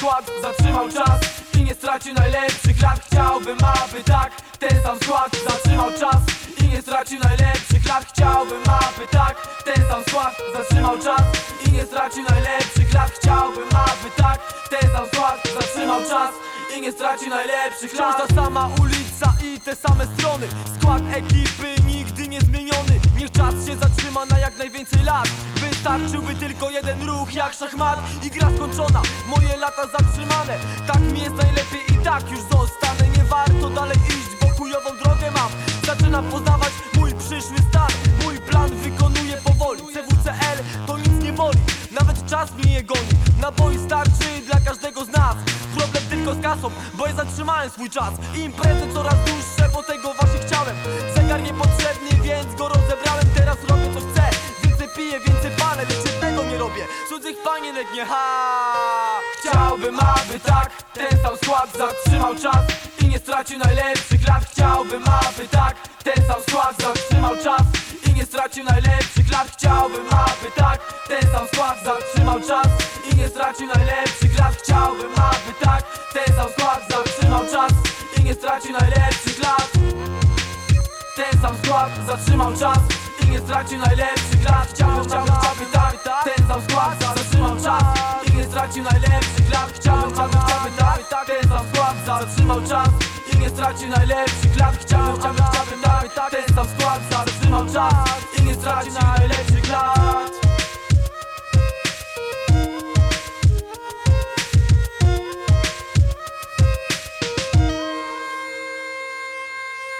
skład zatrzymał czas I nie stracił najlepszych lat Chciałbym, aby tak ten sam skład zatrzymał czas I nie stracił najlepszych lat Chciałbym, aby tak ten sam skład zatrzymał czas I nie stracił najlepszych lat Chciałbym, aby tak ten sam skład zatrzymał czas i nie straci najlepszych lat Wciąż ta sama ulica i te same strony. Skład ekipy nigdy nie zmieniony. Niech czas się zatrzyma na jak najwięcej lat Wystarczyłby tylko jeden ruch jak szachmat I gra skończona, moje lata zatrzymane Tak mi jest najlepiej i tak już zostanę. Nie warto dalej iść, bo chujową drogę mam. Zaczynam poznawać mój przyszły stan. Mój plan wykonuję powoli. CWCL to nic nie boli. Nawet czas mnie nie goni. Naboi starczy dla każdego z nas. Problem tylko z kasą, bo ja zatrzymałem swój czas. Imprezy coraz dłuższe, bo tego właśnie chciałem cudzych panienek nie ha! Chciałbym, aby tak ten sam skład zatrzymał czas I nie stracił najlepszych lat. Chciałbym, aby tak ten sam skład zatrzymał czas I nie stracił najlepszych lat. Chciałbym, aby tak ten sam skład zatrzymał czas I nie stracił najlepszych lat. Chciałbym, aby tak ten sam skład zatrzymał czas I nie stracił najlepszych lat. Ten sam skład zatrzymał czas I nie stracił najlepszych lat. Chciałbym, chciałbym, chciałbym tak Ten sam skład stracił najlepszych lat. Chciałbym, chciałbym, chciałbym tak Ten sam skład zatrzymał czas. I nie stracił najlepszych lat. Chciałbym, chciałbym, chciałbym tak Ten sam skład zatrzymał czas. I nie stracił najlepszych lat.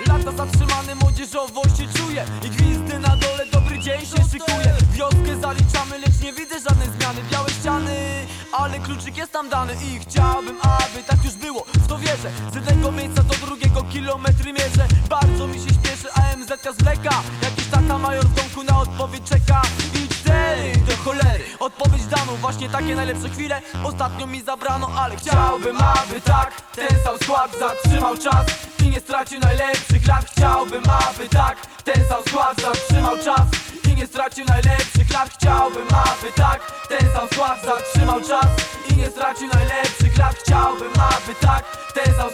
Lata zatrzymane młodzieżowo się czuję. I gwizdy na dole, dobry dzień się szykuje. Wioskę ale kluczyk jest tam dany I chciałbym, aby tak już było, w to wierzę. Z jednego miejsca do drugiego kilometry mierzę. Bardzo mi się śpieszy, AMZ zwleka. Jakiś tata major w domku na odpowiedź czeka. I cztery do cholery. Odpowiedź dano, właśnie takie najlepsze chwile. Ostatnio mi zabrano, ale chciałbym, aby tak Ten sam skład zatrzymał czas I nie stracił najlepszych lat. Chciałbym, aby tak Ten sam skład zatrzymał czas I nie stracił najlepszych lat. Chciałbym, aby tak Zatrzymał czas I nie stracił najlepszych lat. Chciałbym, aby tak Ten sam